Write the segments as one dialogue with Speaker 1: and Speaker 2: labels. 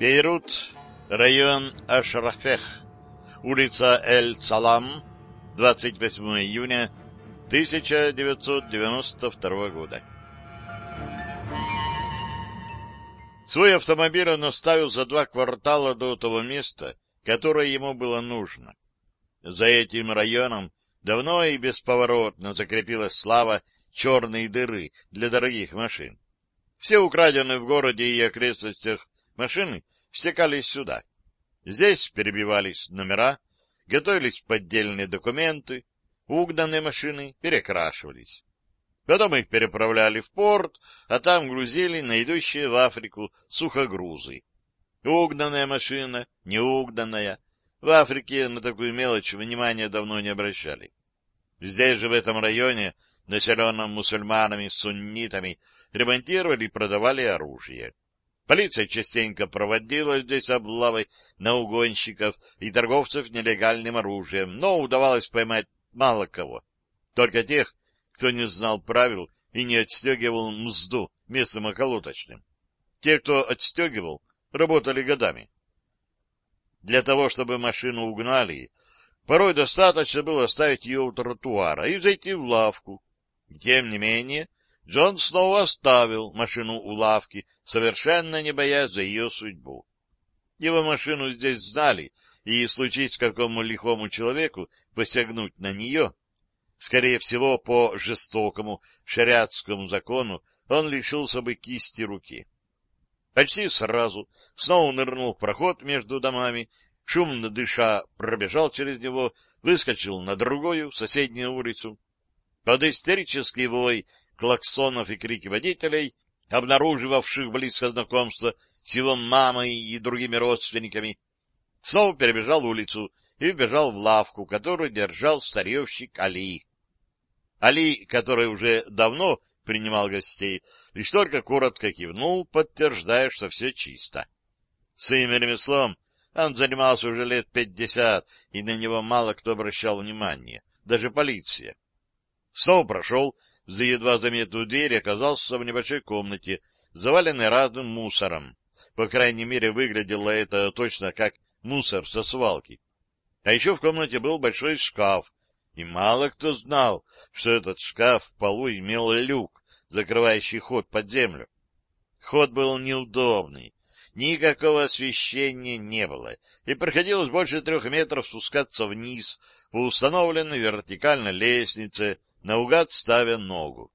Speaker 1: Бейрут, район Ашрафех, улица Эль-Салам, 28 июня 1992 года. Свой автомобиль он оставил за два квартала до того места, которое ему было нужно. За этим районом давно и бесповоротно закрепилась слава черной дыры для дорогих машин. Все украденные в городе и окрестностях машины стекались сюда. Здесь перебивались номера, готовились поддельные документы, угнанные машины перекрашивались. Потом их переправляли в порт, а там грузили на идущие в Африку сухогрузы. Угнанная машина, неугнанная. В Африке на такую мелочь внимания давно не обращали. Здесь же, в этом районе, населенном мусульманами-суннитами, ремонтировали и продавали оружие. Полиция частенько проводила здесь облавы на угонщиков и торговцев нелегальным оружием, но удавалось поймать мало кого. Только тех, кто не знал правил и не отстегивал мзду местным околоточным. Те, кто отстегивал, работали годами. Для того, чтобы машину угнали, порой достаточно было оставить ее у тротуара и зайти в лавку. Тем не менее, Джон снова оставил машину у лавки, совершенно не боясь за ее судьбу. Его машину здесь знали, и случись какому лихому человеку посягнуть на нее, скорее всего, по жестокому шариатскому закону, он лишился бы кисти руки. Почти сразу снова нырнул в проход между домами, шумно дыша пробежал через него, выскочил на другую, соседнюю улицу. Под истерический вой клаксонов и крики водителей, обнаруживавших близкое знакомство с его мамой и другими родственниками, снова перебежал улицу и вбежал в лавку, которую держал старьевщик Али. Али, который уже давно принимал гостей, лишь только коротко кивнул, подтверждая, что все чисто. Своим ремеслом он занимался уже лет пятьдесят, и на него мало кто обращал внимание, даже полиция. Снова прошел за едва заметную дверь оказался в небольшой комнате, заваленной разным мусором. По крайней мере, выглядело это точно как мусор со свалки. А еще в комнате был большой шкаф, и мало кто знал, что этот шкаф в полу имел люк, закрывающий ход под землю. Ход был неудобный, никакого освещения не было, и приходилось больше трех метров спускаться вниз по установленной вертикальной лестнице, наугад ставя ногу.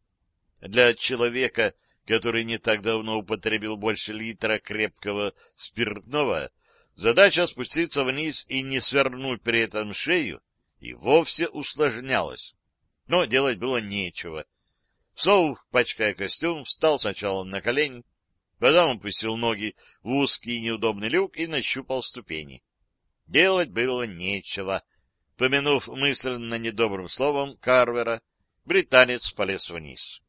Speaker 1: Для человека, который не так давно употребил больше литра крепкого спиртного, задача спуститься вниз и не свернуть при этом шею и вовсе усложнялась. Но делать было нечего. Соу, пачкая костюм, встал сначала на колени, потом опустил ноги в узкий неудобный люк и нащупал ступени. Делать было нечего. Помянув мысленно недобрым словом Карвера, британец полез вниз.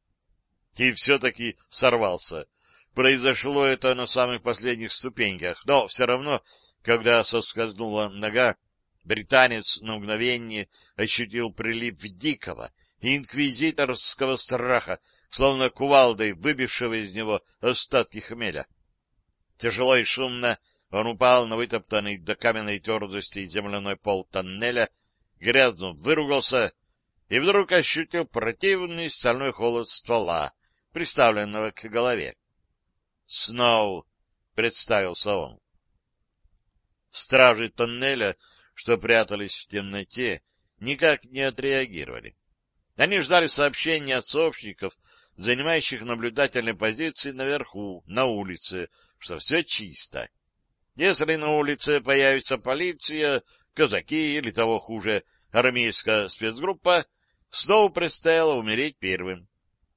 Speaker 1: И все-таки сорвался. Произошло это на самых последних ступеньках, но все равно, когда соскользнула нога, британец на мгновение ощутил прилив дикого, инквизиторского страха, словно кувалдой выбившего из него остатки хмеля. Тяжело и шумно он упал на вытоптанный до каменной твердости земляной пол тоннеля, грязно выругался и вдруг ощутил противный стальной холод ствола, приставленного к голове. «Сноу!» — представился он. Стражи тоннеля, что прятались в темноте, никак не отреагировали. Они ждали сообщения от сообщников, занимающих наблюдательные позиции наверху, на улице, что все чисто. Если на улице появится полиция, казаки или того хуже, армейская спецгруппа, снова предстояло умереть первым.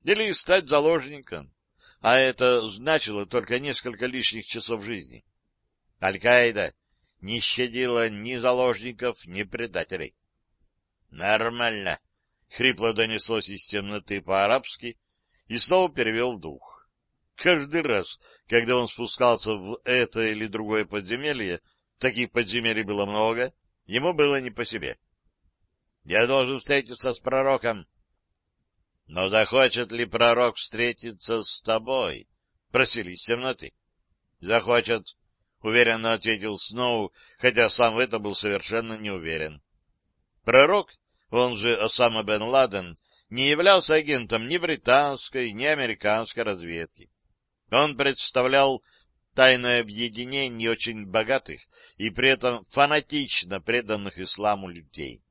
Speaker 1: Или стать заложником. А это значило только несколько лишних часов жизни. Аль-Каида не щадила ни заложников, ни предателей. — Нормально, — хрипло донеслось из темноты по-арабски, и снова перевел дух. Каждый раз, когда он спускался в это или другое подземелье, таких подземелий было много, ему было не по себе. — я должен встретиться с пророком. — Но захочет ли пророк встретиться с тобой? — просили из темноты. — Захочет. — уверенно ответил Сноу, хотя сам в это был совершенно не уверен. Пророк, он же Осама бен Ладен, не являлся агентом ни британской, ни американской разведки. Он представлял тайное объединение очень богатых и при этом фанатично преданных исламу людей.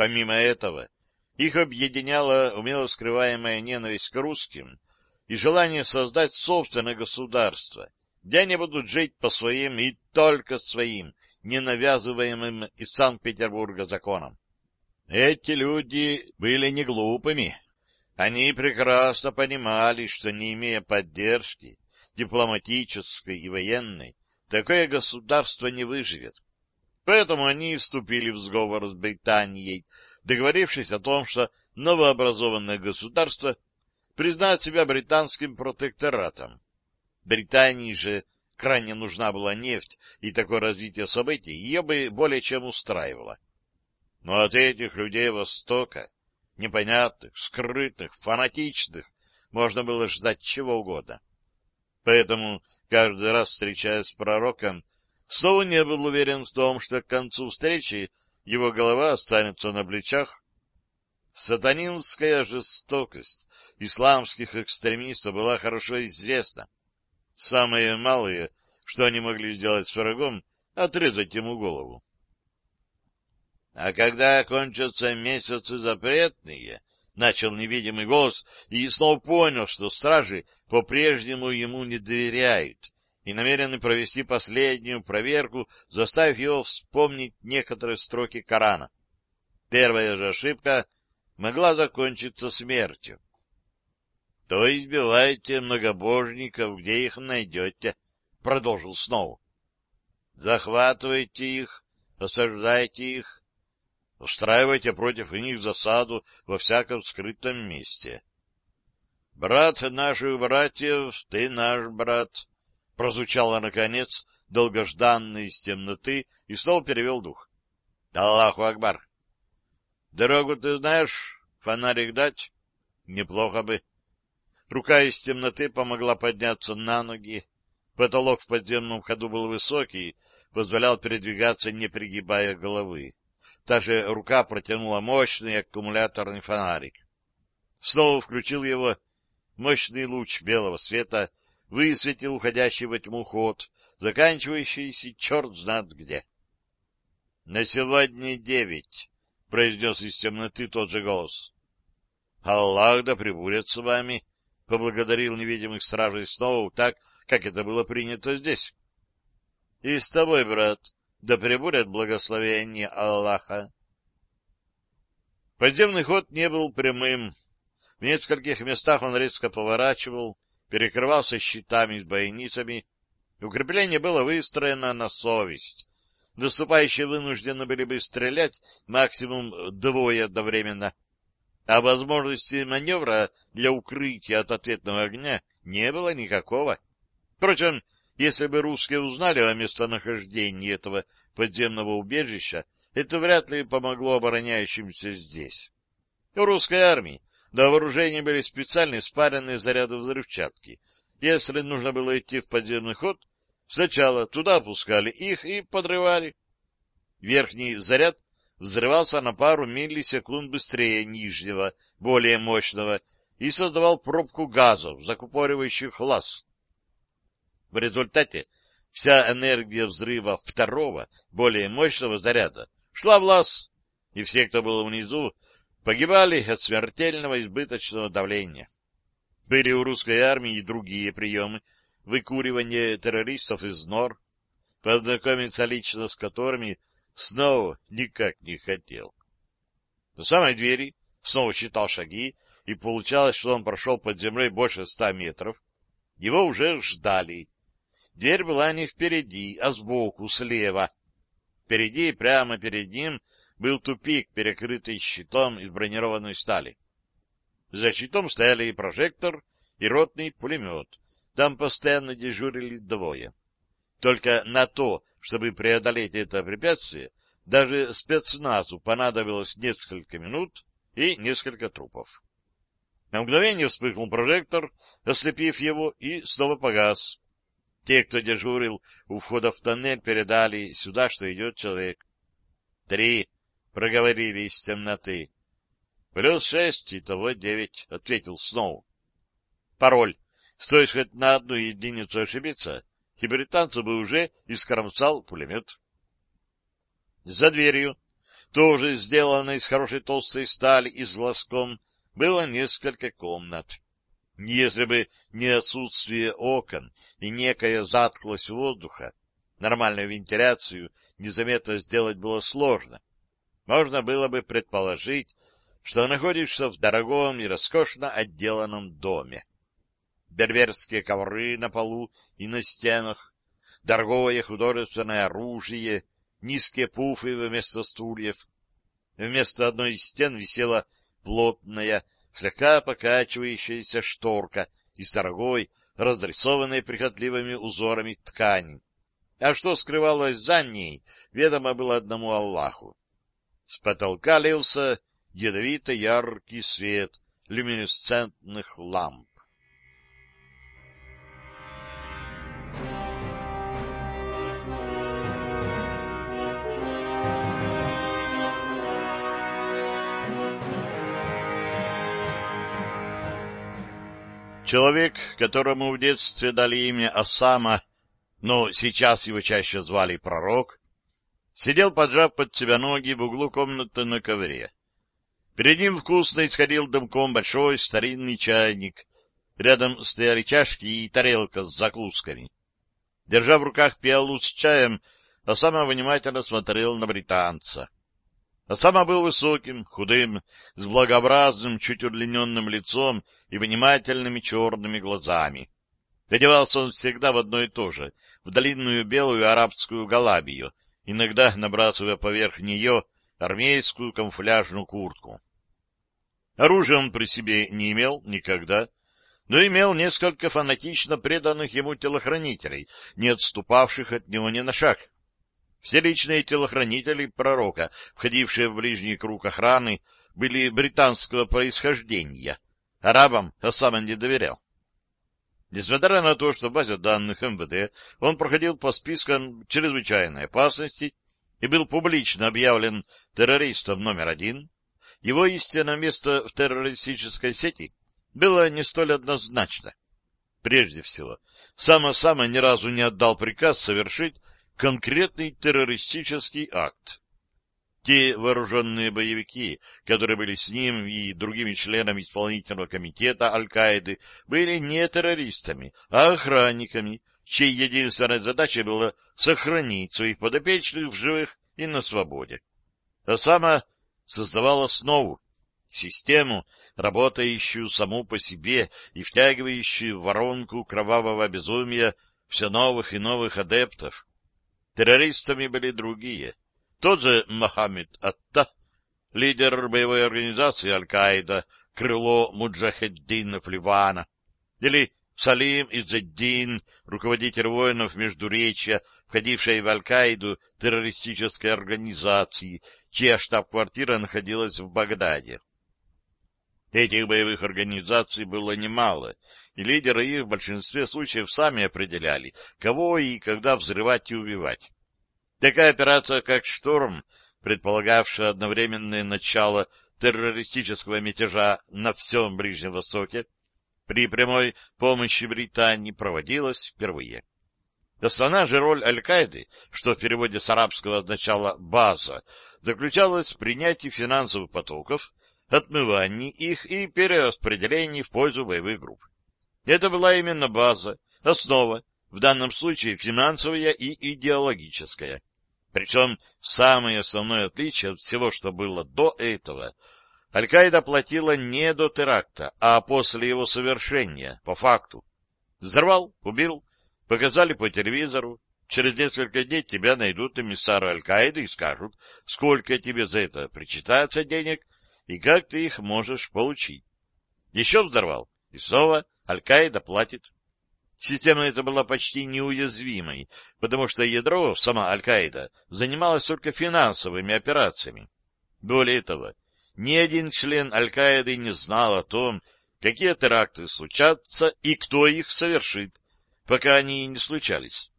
Speaker 1: Помимо этого, их объединяла умело скрываемая ненависть к русским и желание создать собственное государство, где они будут жить по своим и только своим, ненавязываемым из Санкт-Петербурга законам. Эти люди были не глупыми. Они прекрасно понимали, что, не имея поддержки, дипломатической и военной, такое государство не выживет. Поэтому они вступили в сговор с Британией, договорившись о том, что новообразованное государство признает себя британским протекторатом. Британии же крайне нужна была нефть, и такое развитие событий ее бы более чем устраивало. Но от этих людей Востока, непонятных, скрытных, фанатичных, можно было ждать чего угодно. Поэтому, каждый раз встречаясь с пророком, Сноу не был уверен в том, что к концу встречи его голова останется на плечах. Сатанинская жестокость исламских экстремистов была хорошо известна. Самые малые, что они могли сделать с врагом, отрезать ему голову. А когда кончатся месяцы запретные, начал невидимый голос и снова понял, что стражи по-прежнему ему не доверяют и намерены провести последнюю проверку, заставив его вспомнить некоторые строки Корана. Первая же ошибка могла закончиться смертью. — То избивайте многобожников, где их найдете, — продолжил Сноу. — Захватывайте их, осаждайте их, устраивайте против них засаду во всяком скрытом месте. — Брат наших братьев, ты наш брат, — прозвучало, наконец, долгожданно из темноты, и снова перевел дух. — Аллаху Акбар! — Дорогу ты знаешь? Фонарик дать? — Неплохо бы. Рука из темноты помогла подняться на ноги. Потолок в подземном ходу был высокий, позволял передвигаться, не пригибая головы. Та же рука протянула мощный аккумуляторный фонарик. Снова включил его. Мощный луч белого света высветил уходящий во тьму ход, заканчивающийся черт знает где. — На сегодня девять, — произнес из темноты тот же голос. — Аллах да пребудет с вами, — поблагодарил невидимых стражей снова так, как это было принято здесь. — И с тобой, брат, да пребудет благословение Аллаха. Подземный ход не был прямым. В нескольких местах он резко поворачивал, перекрывался щитами с бойницами. Укрепление было выстроено на совесть. Доступающие вынуждены были бы стрелять максимум двое одновременно, а возможности маневра для укрытия от ответного огня не было никакого. Впрочем, если бы русские узнали о местонахождении этого подземного убежища, это вряд ли помогло обороняющимся здесь. Русской армии до вооружения были специальные спаренные заряды взрывчатки. Если нужно было идти в подземный ход, сначала туда опускали их и подрывали. Верхний заряд взрывался на пару миллисекунд быстрее нижнего, более мощного, и создавал пробку газов, закупоривающих лаз. В результате вся энергия взрыва второго, более мощного заряда шла в лаз, и все, кто был внизу, погибали от смертельного избыточного давления. Были у русской армии и другие приемы выкуривания террористов из нор, познакомиться лично с которыми снова никак не хотел. До самой двери снова считал шаги, и получалось, что он прошел под землей больше ста метров. Его уже ждали. Дверь была не впереди, а сбоку, слева. Впереди, прямо перед ним, был тупик, перекрытый щитом из бронированной стали. За щитом стояли и прожектор, и ротный пулемет. Там постоянно дежурили двое. Только на то, чтобы преодолеть это препятствие, даже спецназу понадобилось несколько минут и несколько трупов. На мгновение вспыхнул прожектор, ослепив его, и снова погас. Те, кто дежурил у входа в тоннель, передали сюда, что идет человек. — Три, — проговорили из темноты. — Плюс шесть, и того девять, — ответил Сноу. — Пароль. Стоишь хоть на одну единицу ошибиться, и британцу бы уже искромсал пулемет. За дверью, тоже сделанной из хорошей толстой стали и с глазком, было несколько комнат. Если бы не отсутствие окон и некая затклость воздуха, нормальную вентиляцию незаметно сделать было сложно. Можно было бы предположить, что находишься в дорогом и роскошно отделанном доме. Берберские ковры на полу и на стенах, дорогое художественное оружие, низкие пуфы вместо стульев. Вместо одной из стен висела плотная, слегка покачивающаяся шторка из дорогой, разрисованной прихотливыми узорами ткани. А что скрывалось за ней, ведомо было одному Аллаху. С потолка лился ядовито-яркий свет люминесцентных ламп. Человек, которому в детстве дали имя Осама, но сейчас его чаще звали Пророк, сидел, поджав под себя ноги в углу комнаты на ковре. Перед ним вкусно исходил дымком большой старинный чайник. Рядом стояли чашки и тарелка с закусками. Держа в руках пиалу с чаем, Осама внимательно смотрел на британца. Осама был высоким, худым, с благообразным, чуть удлиненным лицом и внимательными черными глазами. Одевался он всегда в одно и то же, в длинную белую арабскую галабию, иногда набрасывая поверх нее армейскую камуфляжную куртку. Оружия он при себе не имел никогда, но имел несколько фанатично преданных ему телохранителей, не отступавших от него ни на шаг. Все личные телохранители пророка, входившие в ближний круг охраны, были британского происхождения. Арабам Осама не доверял. Несмотря на то, что в данных МВД он проходил по спискам чрезвычайной опасности и был публично объявлен террористом номер один, его истинное место в террористической сети было не столь однозначно. Прежде всего, сам Осама ни разу не отдал приказ совершить конкретный террористический акт. Те вооруженные боевики, которые были с ним и другими членами исполнительного комитета Аль-Каиды, были не террористами, а охранниками, чьей единственной задачей было сохранить своих подопечных в живых и на свободе. А сама создавала основу, систему, работающую саму по себе и втягивающую в воронку кровавого безумия все новых и новых адептов. Террористами были другие. Тот же Мохаммед Атта, лидер боевой организации Аль-Каида, крыло Муджахеддинов Ливана, или Салим Иззеддин, руководитель воинов Междуречья, входившей в Аль-Каиду террористической организации, чья штаб-квартира находилась в Багдаде. Этих боевых организаций было немало, и лидеры их в большинстве случаев сами определяли, кого и когда взрывать и убивать. Такая операция, как «Шторм», предполагавшая одновременное начало террористического мятежа на всем Ближнем Востоке, при прямой помощи Британии проводилась впервые. Основная же роль Аль-Каиды, что в переводе с арабского означало «база», заключалась в принятии финансовых потоков, отмывании их и перераспределении в пользу боевых групп. Это была именно база, основа, в данном случае финансовая и идеологическая. Причем самое основное отличие от всего, что было до этого, Аль-Каида платила не до теракта, а после его совершения, по факту. Взорвал, убил, показали по телевизору, через несколько дней тебя найдут эмиссары Аль-Каиды и скажут, сколько тебе за это причитается денег и как ты их можешь получить. Еще взорвал, и снова Аль-Каида платит. Система эта была почти неуязвимой, потому что ядро, сама Аль-Каида, занималась только финансовыми операциями. Более того, ни один член Аль-Каиды не знал о том, какие теракты случатся и кто их совершит, пока они не случались.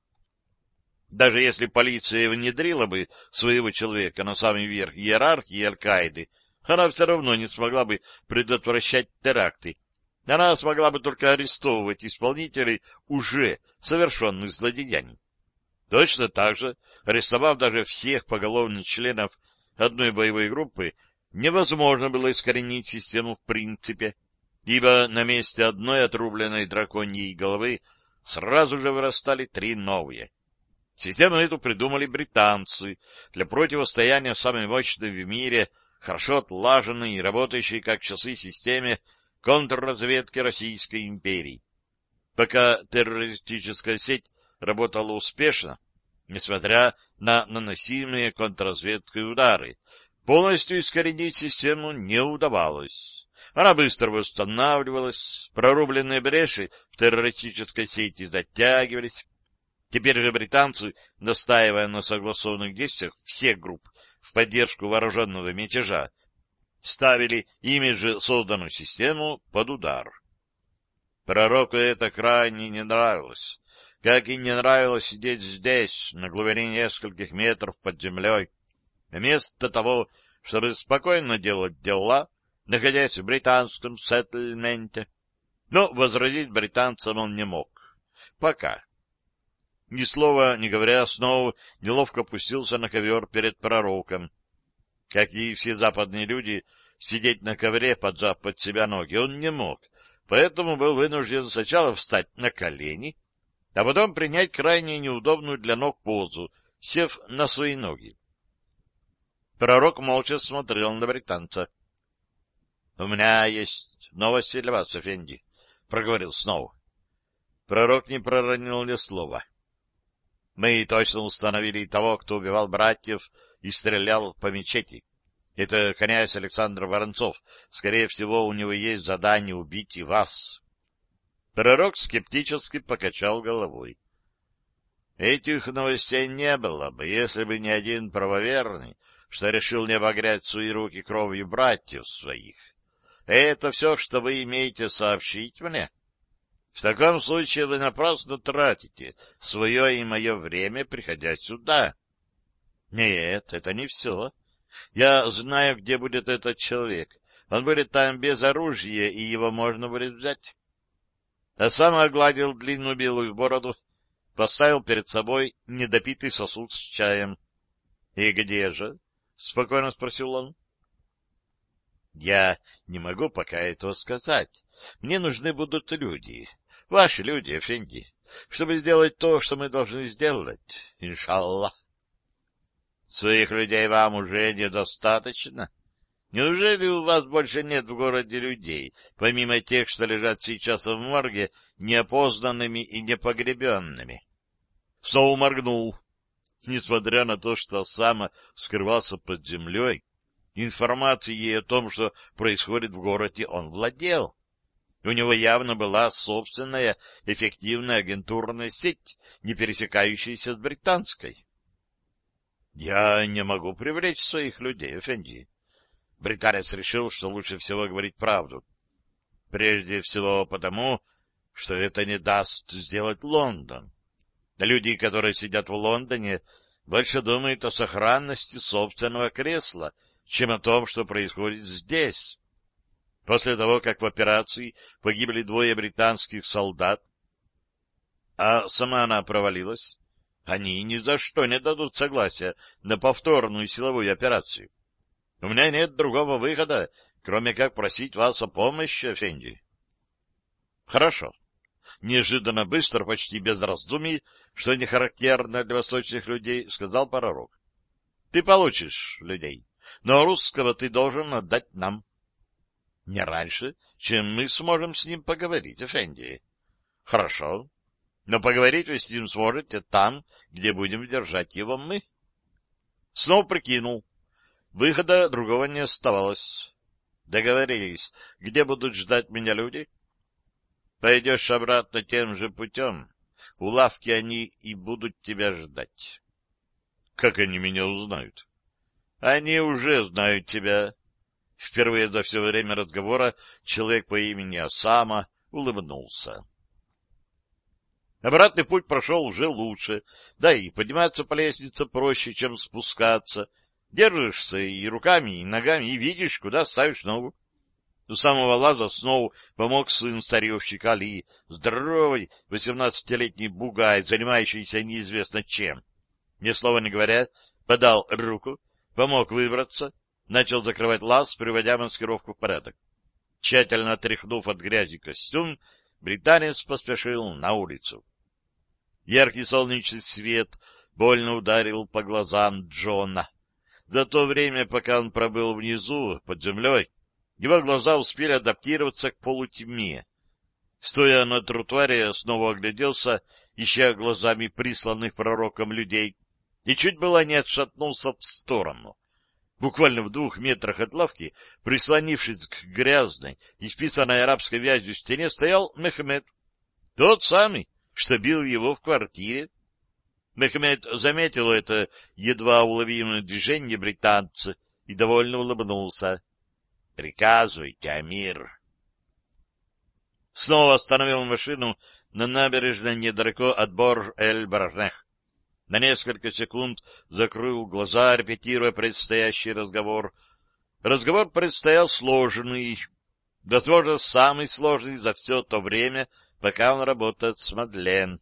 Speaker 1: Даже если полиция внедрила бы своего человека на самый верх иерархии Аль-Каиды, она все равно не смогла бы предотвращать теракты. Она смогла бы только арестовывать исполнителей уже совершенных злодеяний. Точно так же, арестовав даже всех поголовных членов одной боевой группы, невозможно было искоренить систему в принципе, ибо на месте одной отрубленной драконьей головы сразу же вырастали три новые. Систему эту придумали британцы для противостояния самой мощной в мире, хорошо отлаженной и работающей как часы системе контрразведки Российской империи. Пока террористическая сеть работала успешно, несмотря на наносимые контрразведкой удары, полностью искоренить систему не удавалось. Она быстро восстанавливалась, прорубленные бреши в террористической сети затягивались. Теперь же британцы, настаивая на согласованных действиях всех групп в поддержку вооруженного мятежа, ставили ими же созданную систему под удар. Пророку это крайне не нравилось, как и не нравилось сидеть здесь, на глубине нескольких метров под землей, вместо того, чтобы спокойно делать дела, находясь в британском сеттельменте. Но возразить британцам он не мог. Пока. Ни слова не говоря, снова неловко опустился на ковер перед пророком. Как и все западные люди, сидеть на ковре, поджав под себя ноги, он не мог, поэтому был вынужден сначала встать на колени, а потом принять крайне неудобную для ног позу, сев на свои ноги. Пророк молча смотрел на британца. — У меня есть новости для вас, Эфенди, — проговорил снова. Пророк не проронил ни слова. Мы точно установили того, кто убивал братьев и стрелял по мечети. Это князь Александр Воронцов. Скорее всего, у него есть задание убить и вас. Пророк скептически покачал головой. Этих новостей не было бы, если бы не один правоверный, что решил не обогрять свои руки кровью братьев своих. Это все, что вы имеете сообщить мне? В таком случае вы напрасно тратите свое и мое время, приходя сюда. Нет, это не все. Я знаю, где будет этот человек. Он будет там без оружия, и его можно будет взять а сам огладил длинную белую бороду, поставил перед собой недопитый сосуд с чаем. — И где же? — спокойно спросил он. — Я не могу пока этого сказать. Мне нужны будут люди, ваши люди, Эфенди, чтобы сделать то, что мы должны сделать, иншаллах. — Своих людей вам уже недостаточно? — Неужели у вас больше нет в городе людей, помимо тех, что лежат сейчас в морге, неопознанными и непогребенными? Снова моргнул. Несмотря на то, что Осама скрывался под землей, информацией о том, что происходит в городе, он владел. У него явно была собственная эффективная агентурная сеть, не пересекающаяся с британской. — Я не могу привлечь своих людей, Эфенди. Британец решил, что лучше всего говорить правду. Прежде всего потому, что это не даст сделать Лондон. Люди, которые сидят в Лондоне, больше думают о сохранности собственного кресла, чем о том, что происходит здесь. После того, как в операции погибли двое британских солдат, а сама она провалилась, они ни за что не дадут согласия на повторную силовую операцию. У меня нет другого выхода, кроме как просить вас о помощи, Фенди. Хорошо. Неожиданно быстро, почти без раздумий, что не характерно для восточных людей, сказал пророк. Ты получишь людей, но русского ты должен отдать нам. Не раньше, чем мы сможем с ним поговорить, Фенди. Хорошо. Но поговорить вы с ним сможете там, где будем держать его мы. Снова прикинул. Выхода другого не оставалось. Договорились, где будут ждать меня люди? Пойдешь обратно тем же путем. У лавки они и будут тебя ждать. Как они меня узнают? Они уже знают тебя. Впервые за все время разговора человек по имени Осама улыбнулся. Обратный путь прошел уже лучше, да и подниматься по лестнице проще, чем спускаться. Держишься и руками, и ногами, и видишь, куда ставишь ногу. У самого лаза снова помог сын старьевщика Али, здоровый восемнадцатилетний бугай, занимающийся неизвестно чем. Ни слова не говоря, подал руку, помог выбраться, начал закрывать лаз, приводя маскировку в порядок. Тщательно отряхнув от грязи костюм, британец поспешил на улицу. Яркий солнечный свет больно ударил по глазам Джона. За то время, пока он пробыл внизу, под землей, его глаза успели адаптироваться к полутьме. Стоя на тротуаре, снова огляделся, ища глазами присланных пророком людей, и чуть было не отшатнулся в сторону. Буквально в двух метрах от лавки, прислонившись к грязной, исписанной арабской вязью стене, стоял Мехмед. Тот самый, что бил его в квартире. Мехмед заметил это едва уловимое движение британца и довольно улыбнулся. — Приказывайте, Амир. Снова остановил машину на набережной недалеко от Борж-эль-Барнех. На несколько секунд закрыл глаза, репетируя предстоящий разговор. Разговор предстоял сложный, возможно, самый сложный за все то время, пока он работает с Мадлен.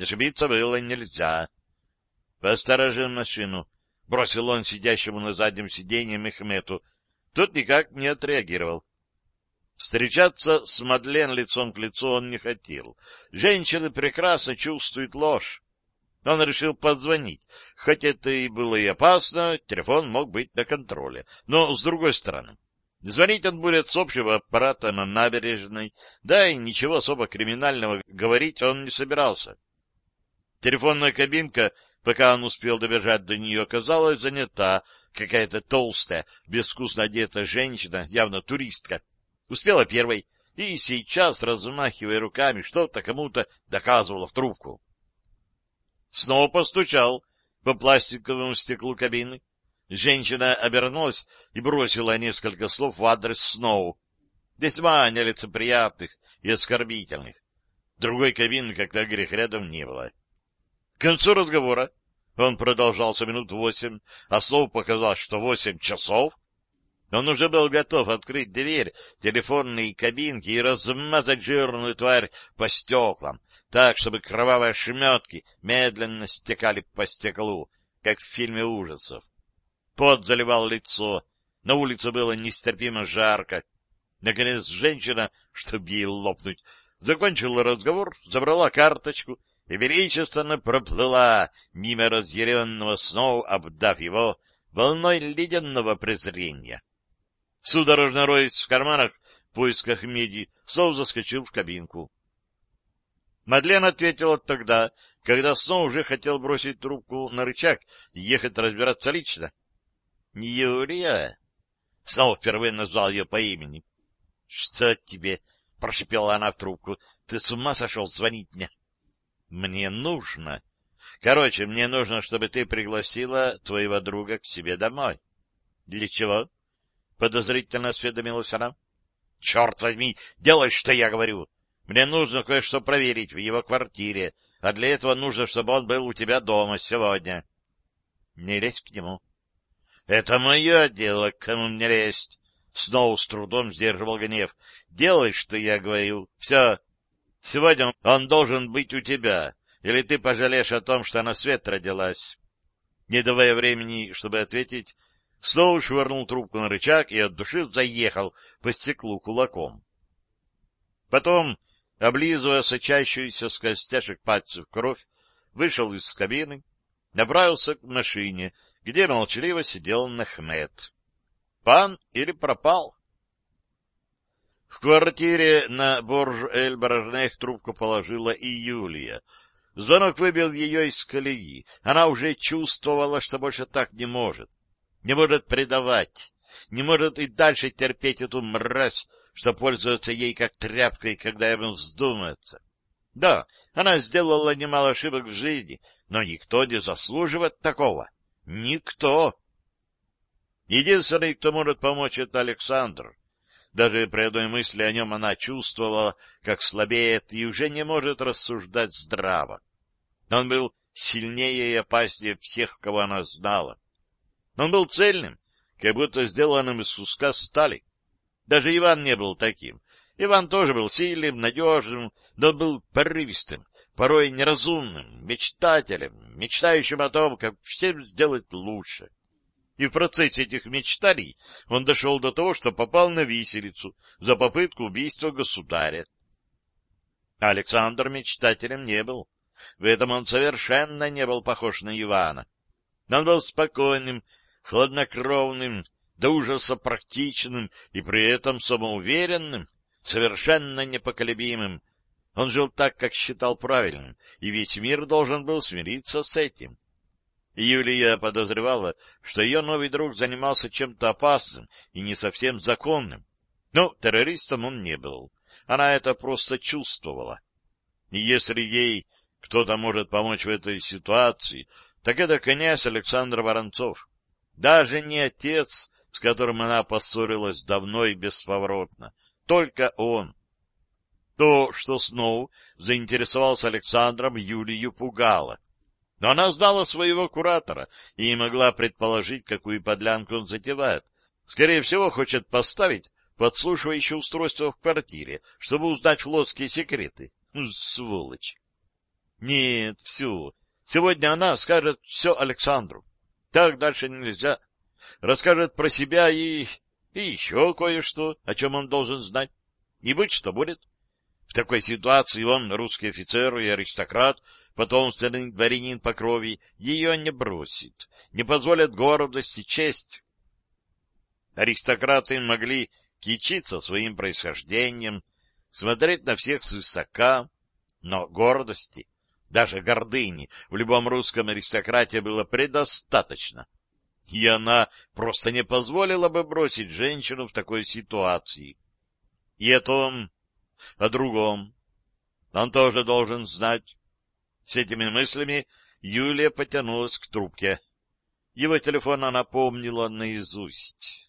Speaker 1: Ошибиться было нельзя. — Посторожи машину, — бросил он сидящему на заднем сиденье Мехмету. Тот никак не отреагировал. Встречаться с Мадлен лицом к лицу он не хотел. Женщины прекрасно чувствуют ложь. Он решил позвонить. Хоть это и было и опасно, телефон мог быть на контроле. Но, с другой стороны, звонить он будет с общего аппарата на набережной, да и ничего особо криминального говорить он не собирался. Телефонная кабинка, пока он успел добежать до нее, оказалась занята. Какая-то толстая, безвкусно одетая женщина, явно туристка, успела первой и сейчас, размахивая руками, что-то кому-то доказывала в трубку. Снова постучал по пластиковому стеклу кабины. Женщина обернулась и бросила несколько слов в адрес Сноу, весьма нелицеприятных и оскорбительных. Другой кабины, когда грех рядом, не было. К концу разговора он продолжался минут восемь, а Сноу показал, что восемь часов он уже был готов открыть дверь телефонной кабинки и размазать жирную тварь по стеклам, так, чтобы кровавые ошметки медленно стекали по стеклу, как в фильме ужасов. Пот заливал лицо, на улице было нестерпимо жарко. Наконец женщина, чтобы ей лопнуть, закончила разговор, забрала карточку и величественно проплыла мимо разъяренного снова, обдав его волной ледяного презрения. Судорожно роясь в карманах в поисках меди, Сноу заскочил в кабинку. Мадлен ответила тогда, когда Сноу уже хотел бросить трубку на рычаг и ехать разбираться лично. — Юлия? — Сноу впервые назвал ее по имени. — Что тебе? — прошипела она в трубку. — Ты с ума сошел звонить мне? — Мне нужно. Короче, мне нужно, чтобы ты пригласила твоего друга к себе домой. — Для чего? — подозрительно осведомилась она. — Черт возьми, делай, что я говорю. Мне нужно кое-что проверить в его квартире, а для этого нужно, чтобы он был у тебя дома сегодня. — Не лезь к нему. — Это мое дело, кому мне лезть. Снова с трудом сдерживал гнев. — Делай, что я говорю. Все. Сегодня он должен быть у тебя, или ты пожалеешь о том, что на свет родилась. Не давая времени, чтобы ответить, Снова швырнул трубку на рычаг и от души заехал по стеклу кулаком. Потом, облизывая сочащуюся с костяшек пальцев кровь, вышел из кабины, направился к машине, где молчаливо сидел Нахмед. Пан или пропал? В квартире на Борж-эль-Баражнех трубку положила и Юлия. Звонок выбил ее из колеи. Она уже чувствовала, что больше так не может не может предавать, не может и дальше терпеть эту мразь, что пользуется ей как тряпкой, когда ему вздумается. Да, она сделала немало ошибок в жизни, но никто не заслуживает такого. Никто. Единственный, кто может помочь, это Александр. Даже при одной мысли о нем она чувствовала, как слабеет и уже не может рассуждать здраво. Он был сильнее и опаснее всех, кого она знала. Он был цельным, как будто сделанным из куска стали. Даже Иван не был таким. Иван тоже был сильным, надежным, но был порывистым, порой неразумным, мечтателем, мечтающим о том, как всем сделать лучше. И в процессе этих мечтаний он дошел до того, что попал на виселицу за попытку убийства государя. Александр мечтателем не был. В этом он совершенно не был похож на Ивана. Он был спокойным, хладнокровным, до ужаса практичным и при этом самоуверенным, совершенно непоколебимым. Он жил так, как считал правильным, и весь мир должен был смириться с этим. Юлия подозревала, что ее новый друг занимался чем-то опасным и не совсем законным. Но террористом он не был. Она это просто чувствовала. И если ей кто-то может помочь в этой ситуации, так это князь Александр Воронцов. Даже не отец, с которым она поссорилась давно и бесповоротно. Только он. То, что Сноу заинтересовался Александром, Юлию пугало. Но она знала своего куратора и могла предположить, какую подлянку он затевает. Скорее всего, хочет поставить подслушивающее устройство в квартире, чтобы узнать флотские секреты. Сволочь! Нет, все. Сегодня она скажет все Александру. Так дальше нельзя. Расскажет про себя и... и еще кое-что, о чем он должен знать. И быть что будет. В такой ситуации он, русский офицер и аристократ, потомственный дворянин по крови, ее не бросит, не позволит гордость и честь. Аристократы могли кичиться своим происхождением, смотреть на всех свысока, но гордости, даже гордыни, в любом русском аристократе было предостаточно. И она просто не позволила бы бросить женщину в такой ситуации. И о том, о другом. Он тоже должен знать. С этими мыслями Юлия потянулась к трубке. Его телефон она помнила наизусть.